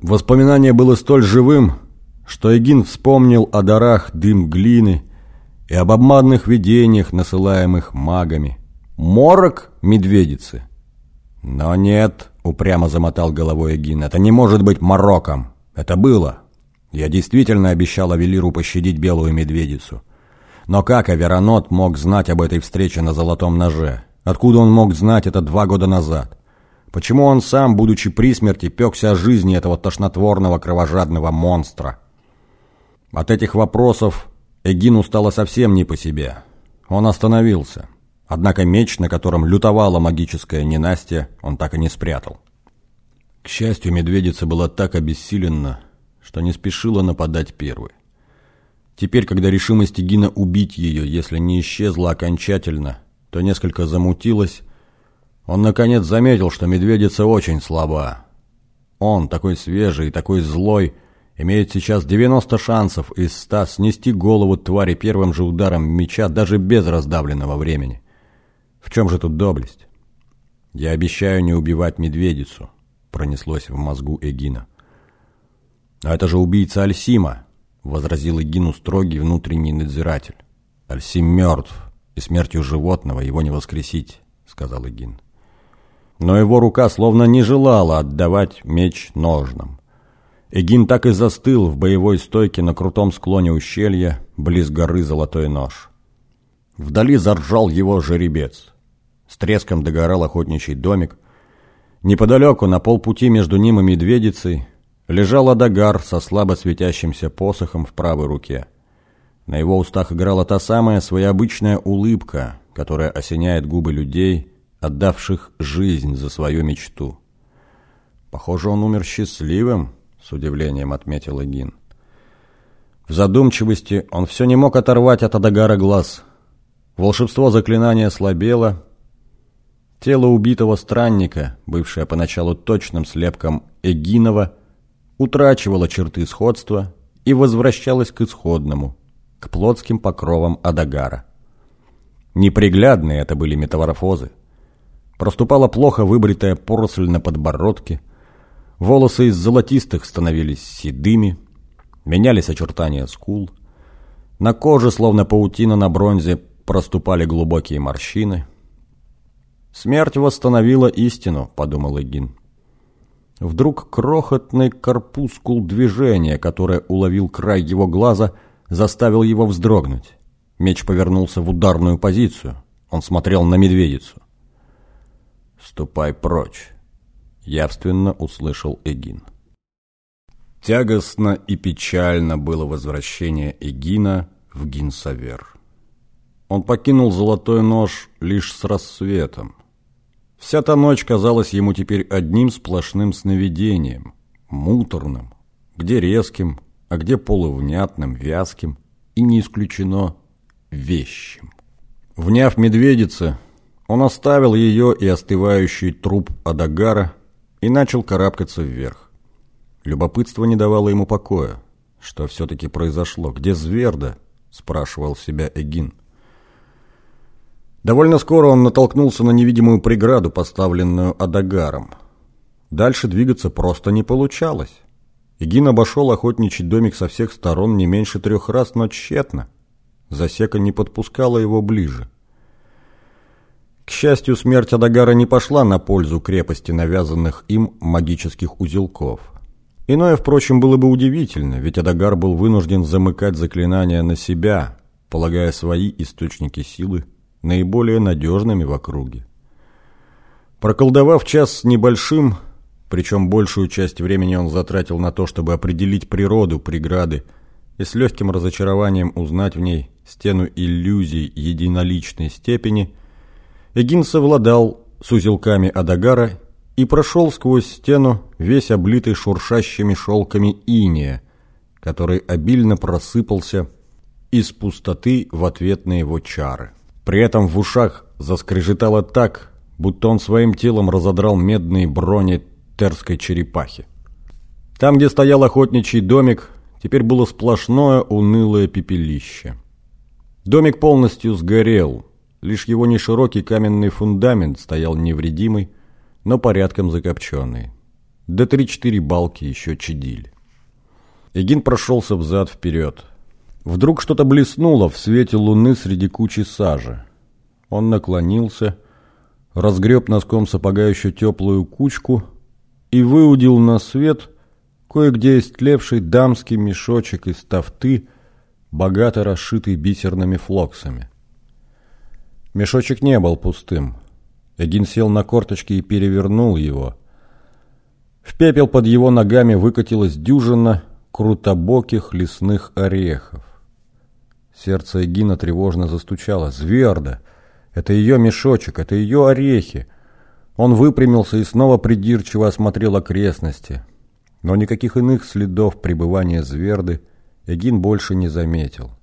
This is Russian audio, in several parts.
Воспоминание было столь живым, что Эгин вспомнил о дарах дым глины и об обманных видениях, насылаемых магами. Морок медведицы? Но нет, упрямо замотал головой Эгин, это не может быть мороком. Это было. Я действительно обещал Авелиру пощадить белую медведицу. Но как Аверонот мог знать об этой встрече на Золотом Ноже? Откуда он мог знать это два года назад? Почему он сам, будучи при смерти, пекся о жизни этого тошнотворного кровожадного монстра? От этих вопросов Эгину стало совсем не по себе. Он остановился. Однако меч, на котором лютовала магическая ненастье, он так и не спрятал. К счастью, медведица была так обессилена, что не спешила нападать первой. Теперь, когда решимость Эгина убить ее, если не исчезла окончательно, то несколько замутилась, он наконец заметил, что медведица очень слаба. Он, такой свежий и такой злой, имеет сейчас 90 шансов из 100 снести голову твари первым же ударом меча даже без раздавленного времени. В чем же тут доблесть? «Я обещаю не убивать медведицу», — пронеслось в мозгу Эгина. «А это же убийца Альсима», — возразил Эгину строгий внутренний надзиратель. «Альсим мертв, и смертью животного его не воскресить», — сказал Эгин. Но его рука словно не желала отдавать меч ножнам. Эгин так и застыл в боевой стойке на крутом склоне ущелья, близ горы Золотой Нож. Вдали заржал его жеребец. С треском догорал охотничий домик. Неподалеку, на полпути между ним и медведицей, лежал Адагар со слабо светящимся посохом в правой руке. На его устах играла та самая своеобычная улыбка, которая осеняет губы людей, отдавших жизнь за свою мечту. Похоже, он умер счастливым, с удивлением отметил Эгин. В задумчивости он все не мог оторвать от Адагара глаз. Волшебство заклинания слабело. Тело убитого странника, бывшее поначалу точным слепком Эгинова, утрачивало черты сходства и возвращалось к исходному, к плотским покровам Адагара. Неприглядные это были метаморфозы. Проступала плохо выбритая поросль на подбородке, Волосы из золотистых становились седыми, менялись очертания скул. На коже, словно паутина на бронзе, проступали глубокие морщины. «Смерть восстановила истину», — подумал Эгин. Вдруг крохотный корпускул движения, которое уловил край его глаза, заставил его вздрогнуть. Меч повернулся в ударную позицию. Он смотрел на медведицу. «Ступай прочь», явственно услышал Эгин. Тягостно и печально было возвращение Эгина в Гинсавер. Он покинул золотой нож лишь с рассветом. Вся та ночь казалась ему теперь одним сплошным сновидением, муторным, где резким, а где полувнятным, вязким и, не исключено, вещим. Вняв медведице, он оставил ее и остывающий труп Адагара и начал карабкаться вверх. Любопытство не давало ему покоя. Что все-таки произошло? Где Зверда? Спрашивал себя Эгин. Довольно скоро он натолкнулся на невидимую преграду, поставленную Адагаром. Дальше двигаться просто не получалось. Эгин обошел охотничий домик со всех сторон не меньше трех раз, но тщетно. Засека не подпускала его ближе. К счастью, смерть Адагара не пошла на пользу крепости навязанных им магических узелков. Иное, впрочем, было бы удивительно, ведь Адагар был вынужден замыкать заклинания на себя, полагая свои источники силы наиболее надежными в округе. Проколдовав час с небольшим, причем большую часть времени он затратил на то, чтобы определить природу преграды и с легким разочарованием узнать в ней стену иллюзий единоличной степени – Эгин совладал с узелками Адагара и прошел сквозь стену, весь облитый шуршащими шелками иния, который обильно просыпался из пустоты в ответ на его чары. При этом в ушах заскрежетало так, будто он своим телом разодрал медные брони терской черепахи. Там, где стоял охотничий домик, теперь было сплошное унылое пепелище. Домик полностью сгорел, Лишь его неширокий каменный фундамент стоял невредимый, но порядком закопченный. да три-четыре балки еще чадили. Эгин прошелся взад-вперед. Вдруг что-то блеснуло в свете луны среди кучи сажи. Он наклонился, разгреб носком сапога еще теплую кучку и выудил на свет кое-где истлевший дамский мешочек из тафты, богато расшитый бисерными флоксами. Мешочек не был пустым. Эгин сел на корточки и перевернул его. В пепел под его ногами выкатилась дюжина крутобоких лесных орехов. Сердце Эгина тревожно застучало. Зверда! Это ее мешочек, это ее орехи. Он выпрямился и снова придирчиво осмотрел окрестности. Но никаких иных следов пребывания Зверды Эгин больше не заметил.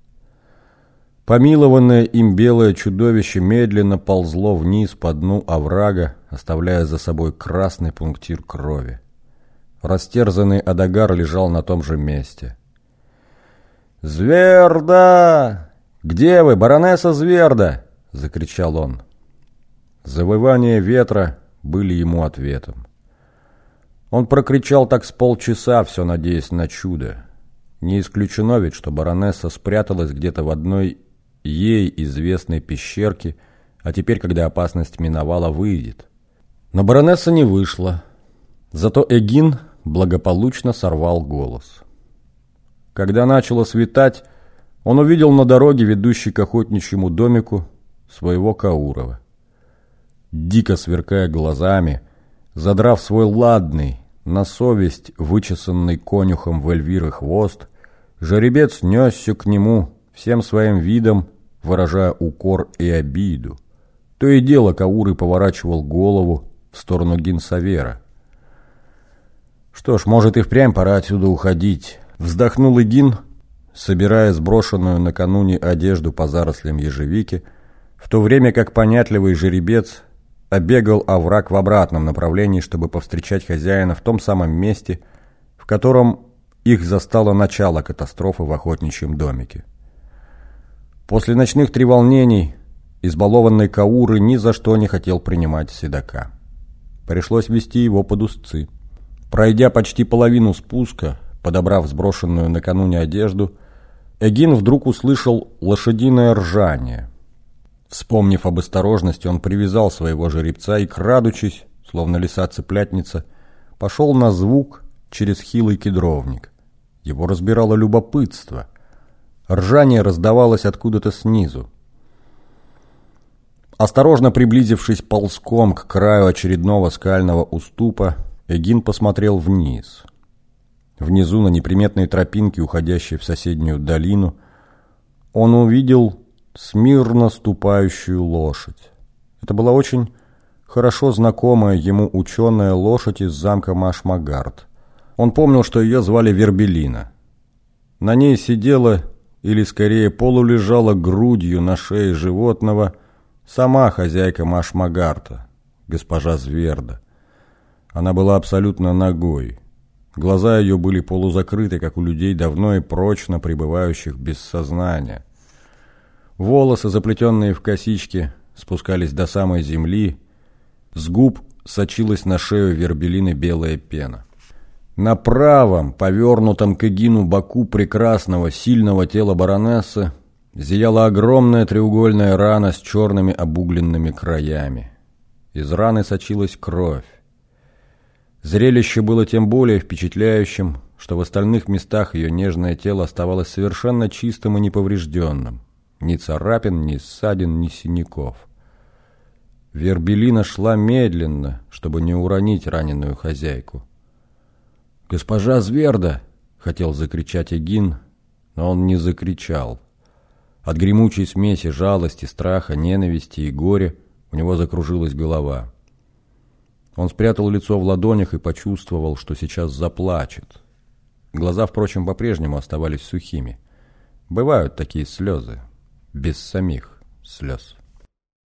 Помилованное им белое чудовище медленно ползло вниз по дну оврага, оставляя за собой красный пунктир крови. Растерзанный Адагар лежал на том же месте. «Зверда! Где вы, баронесса Зверда?» — закричал он. Завывания ветра были ему ответом. Он прокричал так с полчаса, все надеясь на чудо. Не исключено ведь, что баронесса спряталась где-то в одной ей известной пещерке, а теперь, когда опасность миновала, выйдет. Но баронесса не вышла. Зато Эгин благополучно сорвал голос. Когда начало светать, он увидел на дороге, ведущей к охотничьему домику, своего Каурова. Дико сверкая глазами, задрав свой ладный, на совесть вычесанный конюхом в Эльвиры хвост, жеребец несся к нему всем своим видом, выражая укор и обиду. То и дело Кауры поворачивал голову в сторону Гинсавера. «Что ж, может и впрямь пора отсюда уходить», Вздохнул Игин, собирая сброшенную накануне одежду по зарослям ежевики, в то время как понятливый жеребец обегал овраг в обратном направлении, чтобы повстречать хозяина в том самом месте, в котором их застало начало катастрофы в охотничьем домике. После ночных треволнений избалованный Кауры ни за что не хотел принимать седока. Пришлось вести его под узцы. Пройдя почти половину спуска, Подобрав сброшенную накануне одежду, Эгин вдруг услышал лошадиное ржание. Вспомнив об осторожности, он привязал своего жеребца и, крадучись, словно лиса-цыплятница, пошел на звук через хилый кедровник. Его разбирало любопытство. Ржание раздавалось откуда-то снизу. Осторожно приблизившись ползком к краю очередного скального уступа, Эгин посмотрел вниз — Внизу, на неприметной тропинке, уходящей в соседнюю долину, он увидел смирно ступающую лошадь. Это была очень хорошо знакомая ему ученая лошадь из замка Машмагард. Он помнил, что ее звали Вербелина. На ней сидела, или скорее полулежала грудью на шее животного, сама хозяйка Машмагарта, госпожа Зверда. Она была абсолютно ногой. Глаза ее были полузакрыты, как у людей, давно и прочно пребывающих без сознания. Волосы, заплетенные в косички, спускались до самой земли. С губ сочилась на шею вербелины белая пена. На правом, повернутом к Эгину боку прекрасного, сильного тела баронессы, зияла огромная треугольная рана с черными обугленными краями. Из раны сочилась кровь. Зрелище было тем более впечатляющим, что в остальных местах ее нежное тело оставалось совершенно чистым и неповрежденным. Ни царапин, ни ссадин, ни синяков. Вербелина шла медленно, чтобы не уронить раненую хозяйку. «Госпожа Зверда!» — хотел закричать Эгин, но он не закричал. От гремучей смеси жалости, страха, ненависти и горя у него закружилась голова. Он спрятал лицо в ладонях и почувствовал, что сейчас заплачет. Глаза, впрочем, по-прежнему оставались сухими. Бывают такие слезы, без самих слез.